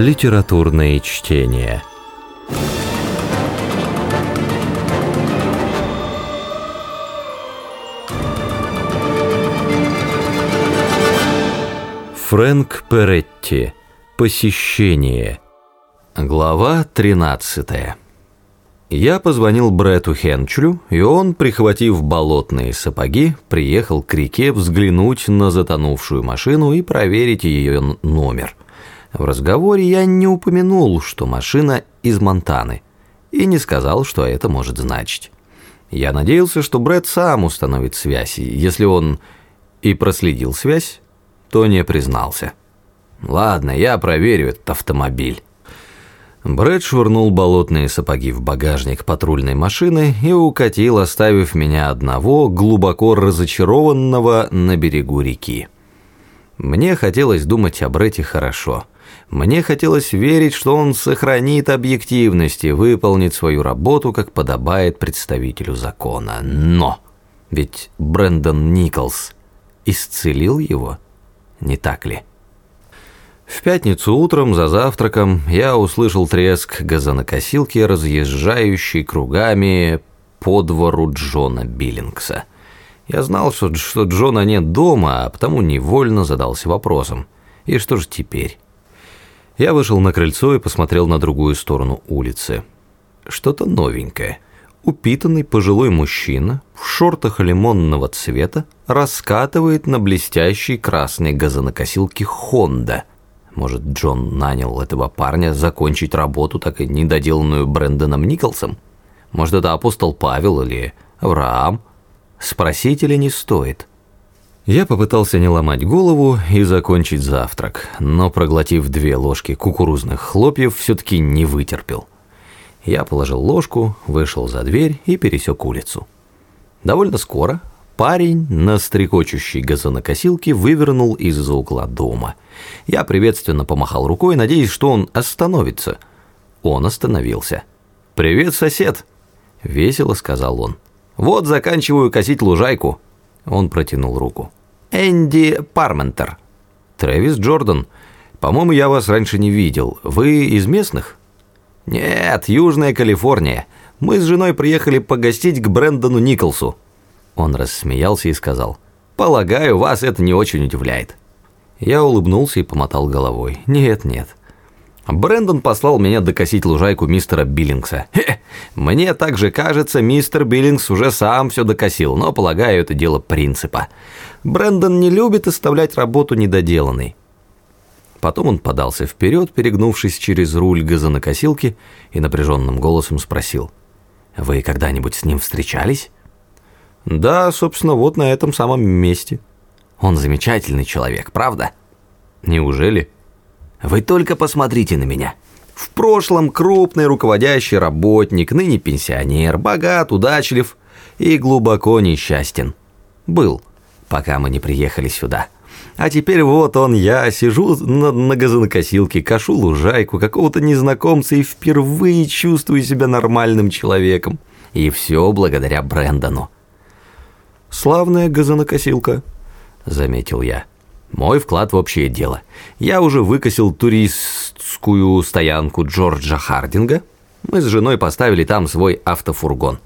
Литературные чтения. Фрэнк Перетти. Посещение. Глава 13. Я позвонил Брету Хенчлю, и он, прихватив болотные сапоги, приехал к реке взглянуть на затонувшую машину и проверить ее номер. В разговоре я не упомянул, что машина из Монтаны, и не сказал, что это может значить. Я надеялся, что Брэд сам установит связь, если он и проследил связь, то не признался. «Ладно, я проверю этот автомобиль». Брэд швырнул болотные сапоги в багажник патрульной машины и укатил, оставив меня одного, глубоко разочарованного на берегу реки. Мне хотелось думать о Бретте хорошо. Мне хотелось верить, что он сохранит объективность и выполнит свою работу, как подобает представителю закона. Но ведь Брэндон Николс исцелил его – не так ли? В пятницу утром за завтраком я услышал треск газонокосилки, разъезжающей кругами по двору Джона Биллингса. Я знал, что, что Джона нет дома, а потому невольно задался вопросом. И что же теперь? Я вышел на крыльцо и посмотрел на другую сторону улицы. Что-то новенькое – упитанный пожилой мужчина в шортах лимонного цвета раскатывает на блестящей красной газонокосилке «Хонда». Может, Джон нанял этого парня закончить работу, так и недоделанную Брэндоном Николсом? Может, это апостол Павел или Авраам? Спросить или не стоит? Я попытался не ломать голову и закончить завтрак, но, проглотив две ложки кукурузных хлопьев, все-таки не вытерпел. Я положил ложку, вышел за дверь и пересек улицу. Довольно скоро парень на стрекочущей газонокосилке вывернул из-за угла дома. Я приветственно помахал рукой, надеясь, что он остановится. Он остановился. «Привет, сосед!» — весело сказал он. «Вот заканчиваю косить лужайку». Он протянул руку. «Энди Парментер». «Трэвис Джордан. По-моему, я вас раньше не видел. Вы из местных?» «Нет, Южная Калифорния. Мы с женой приехали погостить к Брэндону Николсу». Он рассмеялся и сказал, «Полагаю, вас это не очень удивляет». Я улыбнулся и помотал головой. «Нет, нет». Брэндон послал меня докосить лужайку мистера Биллингса. Хе, мне также кажется, мистер Биллингс уже сам все докосил, но, полагаю, это дело принципа. Брэндон не любит оставлять работу недоделанной. Потом он подался вперед, перегнувшись через руль газонокосилки, и напряженным голосом спросил. «Вы когда-нибудь с ним встречались?» «Да, собственно, вот на этом самом месте». «Он замечательный человек, правда?» «Неужели?» «Вы только посмотрите на меня. В прошлом крупный руководящий работник, ныне пенсионер, богат, удачлив и глубоко несчастен. Был, пока мы не приехали сюда». А теперь вот он, я сижу на, на газонокосилке, кашу лужайку какого-то незнакомца и впервые чувствую себя нормальным человеком. И все благодаря Брэндону. «Славная газонокосилка», — заметил я. «Мой вклад в общее дело. Я уже выкосил туристскую стоянку Джорджа Хардинга. Мы с женой поставили там свой автофургон».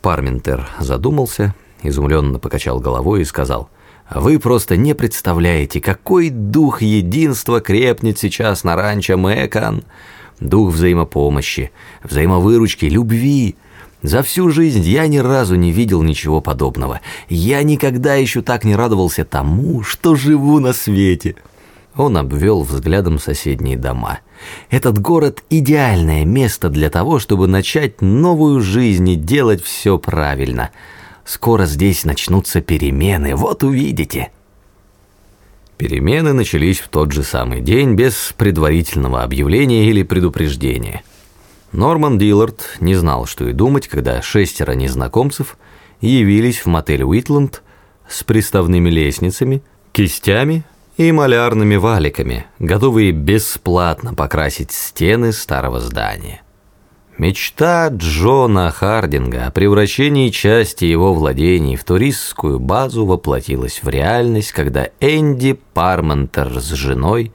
Парментер задумался, изумленно покачал головой и сказал — вы просто не представляете, какой дух единства крепнет сейчас на ранчо Мэкан. Дух взаимопомощи, взаимовыручки, любви. За всю жизнь я ни разу не видел ничего подобного. Я никогда еще так не радовался тому, что живу на свете. Он обвел взглядом соседние дома. Этот город – идеальное место для того, чтобы начать новую жизнь и делать все правильно – Скоро здесь начнутся перемены, вот увидите». Перемены начались в тот же самый день без предварительного объявления или предупреждения. Норман Диллард не знал, что и думать, когда шестеро незнакомцев явились в мотель Уитланд с приставными лестницами, кистями и малярными валиками, готовые бесплатно покрасить стены старого здания. Мечта Джона Хардинга о превращении части его владений в туристскую базу воплотилась в реальность, когда Энди Парментер с женой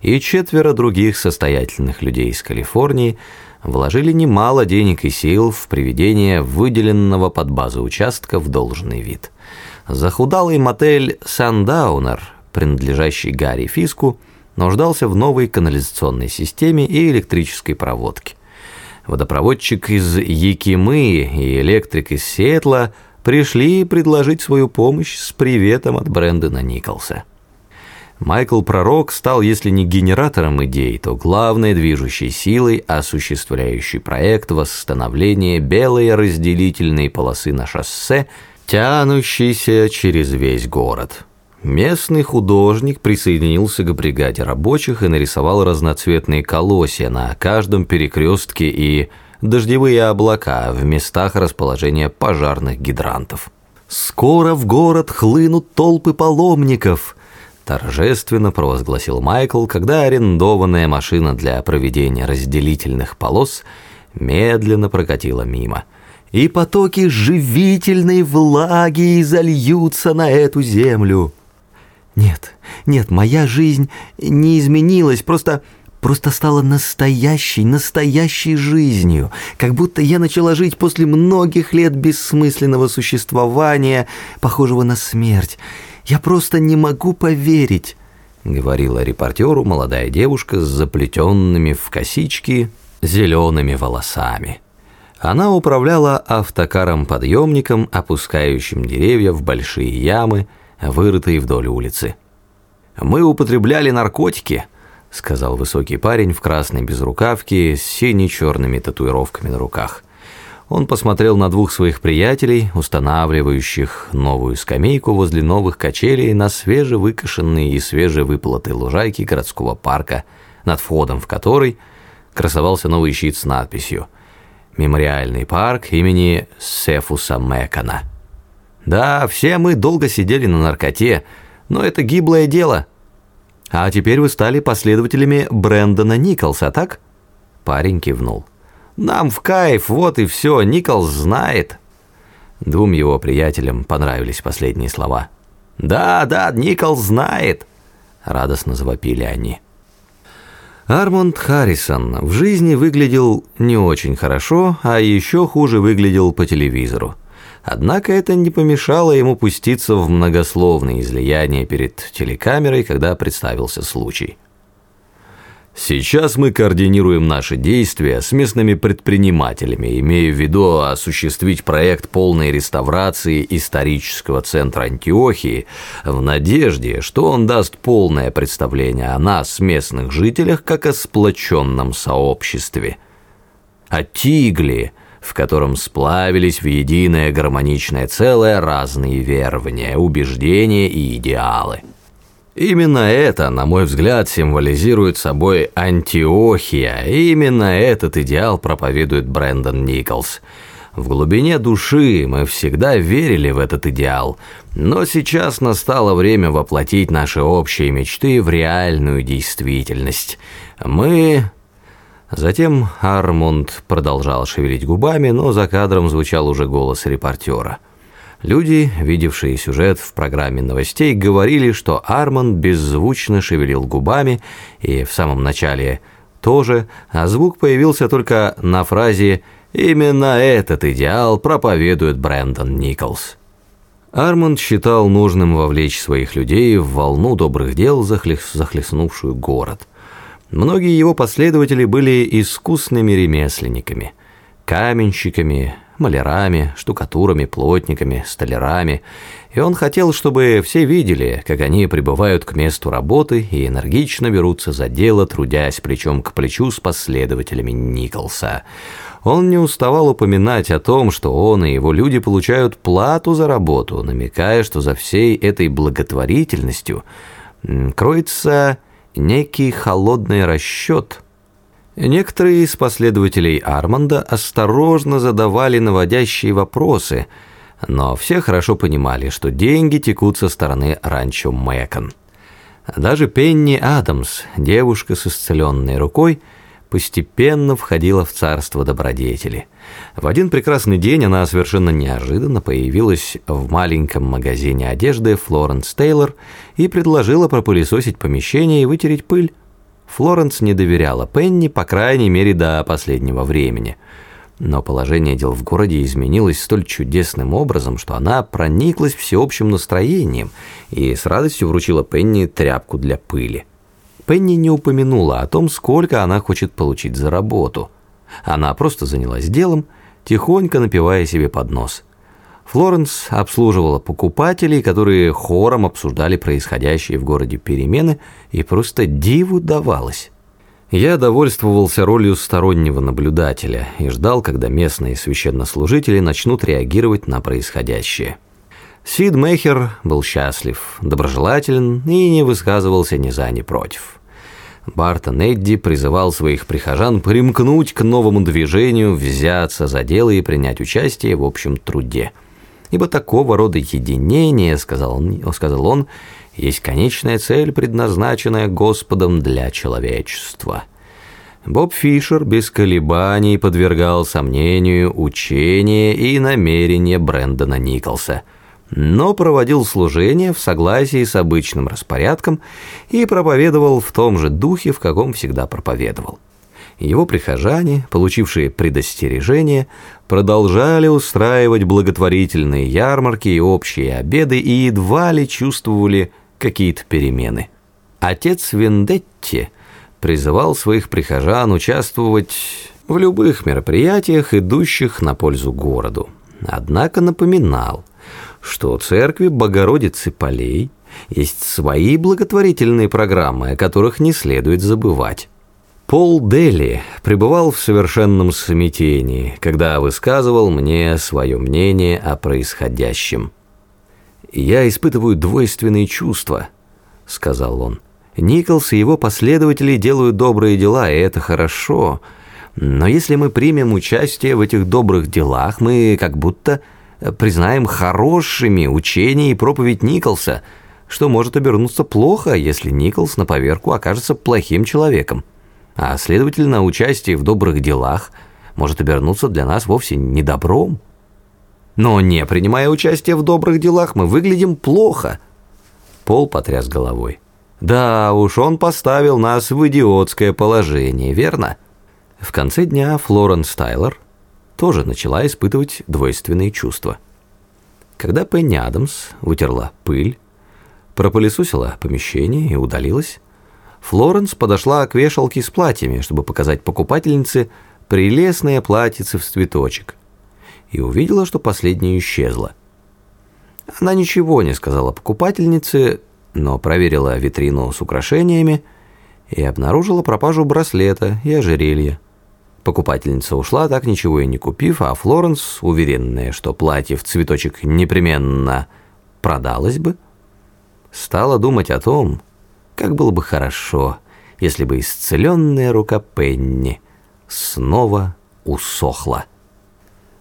и четверо других состоятельных людей из Калифорнии вложили немало денег и сил в приведение выделенного под базу участка в должный вид. Захудалый мотель «Сандаунер», принадлежащий Гарри Фиску, нуждался в новой канализационной системе и электрической проводке. Водопроводчик из Якимы и электрик из Сиэтла пришли предложить свою помощь с приветом от Брэндона Николса. Майкл Пророк стал, если не генератором идей, то главной движущей силой, осуществляющей проект восстановления белой разделительной полосы на шоссе, тянущейся через весь город. Местный художник присоединился к бригаде рабочих и нарисовал разноцветные колосья на каждом перекрестке и дождевые облака в местах расположения пожарных гидрантов. «Скоро в город хлынут толпы паломников», – торжественно провозгласил Майкл, когда арендованная машина для проведения разделительных полос медленно прокатила мимо. «И потоки живительной влаги изольются на эту землю». Нет, нет, моя жизнь не изменилась, просто просто стала настоящей, настоящей жизнью, как будто я начала жить после многих лет бессмысленного существования, похожего на смерть. Я просто не могу поверить, говорила репортеру молодая девушка с заплетенными в косички зелеными волосами. Она управляла автокаром-подъемником, опускающим деревья в большие ямы, вырытые вдоль улицы. «Мы употребляли наркотики», — сказал высокий парень в красной безрукавке с сине-черными татуировками на руках. Он посмотрел на двух своих приятелей, устанавливающих новую скамейку возле новых качелей на свежевыкошенные и свежевыполотые лужайки городского парка, над входом в который красовался новый щит с надписью «Мемориальный парк имени Сефуса Мэкона». Да, все мы долго сидели на наркоте, но это гиблое дело. А теперь вы стали последователями Брэндона Николса, так? Парень кивнул. Нам в кайф, вот и все, Николс знает. Двум его приятелям понравились последние слова. Да, да, Николс знает, радостно завопили они. Армонд Харрисон в жизни выглядел не очень хорошо, а еще хуже выглядел по телевизору. Однако это не помешало ему пуститься в многословные излияния перед телекамерой, когда представился случай. Сейчас мы координируем наши действия с местными предпринимателями, имея в виду осуществить проект полной реставрации исторического центра Антиохии в надежде, что он даст полное представление о нас, местных жителях, как о сплоченном сообществе. О Тигле – в котором сплавились в единое гармоничное целое разные верования, убеждения и идеалы. Именно это, на мой взгляд, символизирует собой Антиохия, и именно этот идеал проповедует Брэндон Николс. В глубине души мы всегда верили в этот идеал, но сейчас настало время воплотить наши общие мечты в реальную действительность. Мы Затем Армунд продолжал шевелить губами, но за кадром звучал уже голос репортера. Люди, видевшие сюжет в программе новостей, говорили, что Арманд беззвучно шевелил губами, и в самом начале тоже, а звук появился только на фразе «Именно этот идеал проповедует Брэндон Николс». Арманд считал нужным вовлечь своих людей в волну добрых дел, захлестнувшую город – Многие его последователи были искусными ремесленниками, каменщиками, малярами, штукатурами, плотниками, столярами, и он хотел, чтобы все видели, как они прибывают к месту работы и энергично берутся за дело, трудясь плечом к плечу с последователями Николса. Он не уставал упоминать о том, что он и его люди получают плату за работу, намекая, что за всей этой благотворительностью кроется некий холодный расчет. Некоторые из последователей Арманда осторожно задавали наводящие вопросы, но все хорошо понимали, что деньги текут со стороны ранчо Мэкон. Даже Пенни Адамс, девушка с исцеленной рукой, постепенно входила в царство добродетели. В один прекрасный день она совершенно неожиданно появилась в маленьком магазине одежды Флоренс Тейлор и предложила пропылесосить помещение и вытереть пыль. Флоренс не доверяла Пенни, по крайней мере, до последнего времени. Но положение дел в городе изменилось столь чудесным образом, что она прониклась всеобщим настроением и с радостью вручила Пенни тряпку для пыли. Пенни не упомянула о том, сколько она хочет получить за работу. Она просто занялась делом, тихонько напивая себе под нос. Флоренс обслуживала покупателей, которые хором обсуждали происходящие в городе перемены, и просто диву давалось. Я довольствовался ролью стороннего наблюдателя и ждал, когда местные священнослужители начнут реагировать на происходящее. Сид Мейхер был счастлив, доброжелателен и не высказывался ни за, ни против. Бартон Эдди призывал своих прихожан примкнуть к новому движению, взяться за дело и принять участие в общем труде. Ибо такого рода единение, сказал он, сказал он, есть конечная цель, предназначенная Господом для человечества. Боб Фишер без колебаний подвергал сомнению учение и намерения Брэндона Николса – но проводил служение в согласии с обычным распорядком и проповедовал в том же духе, в каком всегда проповедовал. Его прихожане, получившие предостережение, продолжали устраивать благотворительные ярмарки и общие обеды и едва ли чувствовали какие-то перемены. Отец Вендетти призывал своих прихожан участвовать в любых мероприятиях, идущих на пользу городу. Однако напоминал – что у церкви Богородицы Полей есть свои благотворительные программы, о которых не следует забывать. Пол Дели пребывал в совершенном смятении, когда высказывал мне свое мнение о происходящем. «Я испытываю двойственные чувства», — сказал он. «Николс и его последователи делают добрые дела, и это хорошо. Но если мы примем участие в этих добрых делах, мы как будто признаем хорошими учения и проповедь Николса, что может обернуться плохо, если Николс на поверку окажется плохим человеком. А следовательно, участие в добрых делах может обернуться для нас вовсе не добром. Но не принимая участие в добрых делах, мы выглядим плохо. Пол потряс головой. Да уж, он поставил нас в идиотское положение, верно? В конце дня Флоренс Тайлор тоже начала испытывать двойственные чувства. Когда Пенни Адамс вытерла пыль, пропылесосила помещение и удалилась, Флоренс подошла к вешалке с платьями, чтобы показать покупательнице прелестное платьице в цветочек, и увидела, что последнее исчезло. Она ничего не сказала покупательнице, но проверила витрину с украшениями и обнаружила пропажу браслета и ожерелья. Покупательница ушла, так ничего и не купив, а Флоренс, уверенная, что платье в цветочек непременно продалось бы, стала думать о том, как было бы хорошо, если бы исцеленная рука Пенни снова усохла.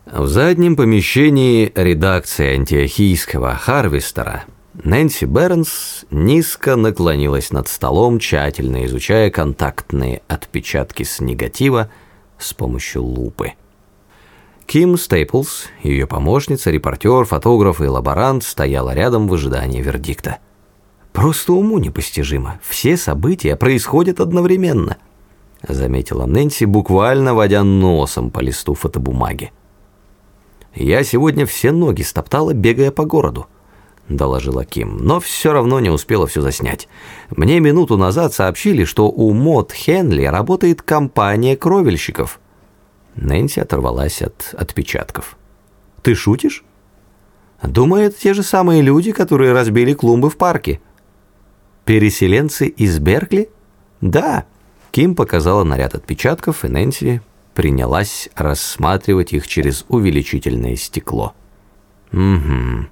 В заднем помещении редакции антиохийского Харвестера Нэнси Бернс низко наклонилась над столом, тщательно изучая контактные отпечатки с негатива, с помощью лупы. Ким Стейплс, ее помощница, репортер, фотограф и лаборант стояла рядом в ожидании вердикта. «Просто уму непостижимо. Все события происходят одновременно», заметила Нэнси, буквально водя носом по листу фотобумаги. «Я сегодня все ноги стоптала, бегая по городу», доложила Ким, но все равно не успела все заснять. Мне минуту назад сообщили, что у Мод Хенли работает компания кровельщиков. Нэнси оторвалась от отпечатков. «Ты шутишь?» «Думаю, это те же самые люди, которые разбили клумбы в парке». «Переселенцы из Беркли?» «Да». Ким показала наряд отпечатков, и Нэнси принялась рассматривать их через увеличительное стекло. «Угу.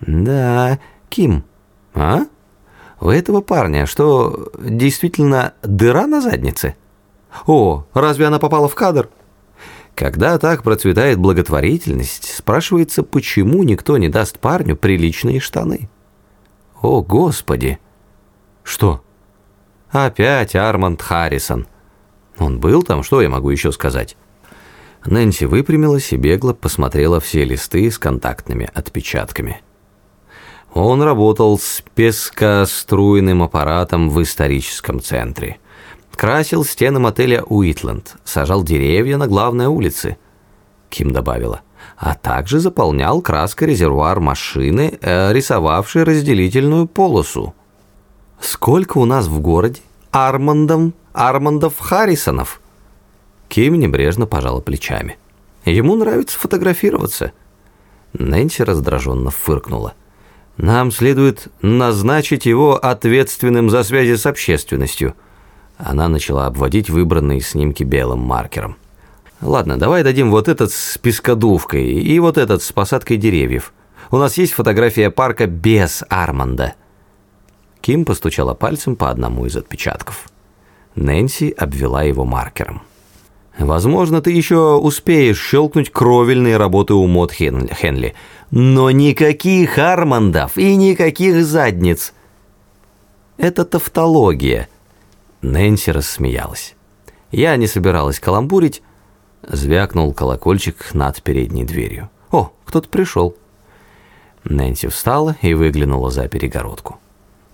Да, Ким. А? У этого парня что, действительно дыра на заднице? О, разве она попала в кадр? Когда так процветает благотворительность, спрашивается, почему никто не даст парню приличные штаны? О, Господи! Что? Опять Арманд Харрисон. Он был там, что я могу еще сказать? Нэнси выпрямилась и бегло посмотрела все листы с контактными отпечатками. Он работал с пескоструйным аппаратом в историческом центре. Красил стены мотеля Уитленд, сажал деревья на главной улице. Ким добавила. А также заполнял краской резервуар машины, э, рисовавшей разделительную полосу. Сколько у нас в городе Армандов, Армандов Харрисонов? Ким небрежно пожала плечами. Ему нравится фотографироваться. Нэнси раздраженно фыркнула. Нам следует назначить его ответственным за связи с общественностью. Она начала обводить выбранные снимки белым маркером. Ладно, давай дадим вот этот с пескодувкой и вот этот с посадкой деревьев. У нас есть фотография парка без Арманда. Ким постучала пальцем по одному из отпечатков. Нэнси обвела его маркером. Возможно, ты еще успеешь щелкнуть кровельные работы у Мод Хенли. Но никаких Армандов и никаких задниц. Это тавтология. Нэнси рассмеялась. Я не собиралась каламбурить. Звякнул колокольчик над передней дверью. О, кто-то пришел. Нэнси встала и выглянула за перегородку.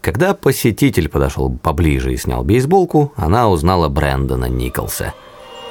Когда посетитель подошел поближе и снял бейсболку, она узнала Брэндона Николса –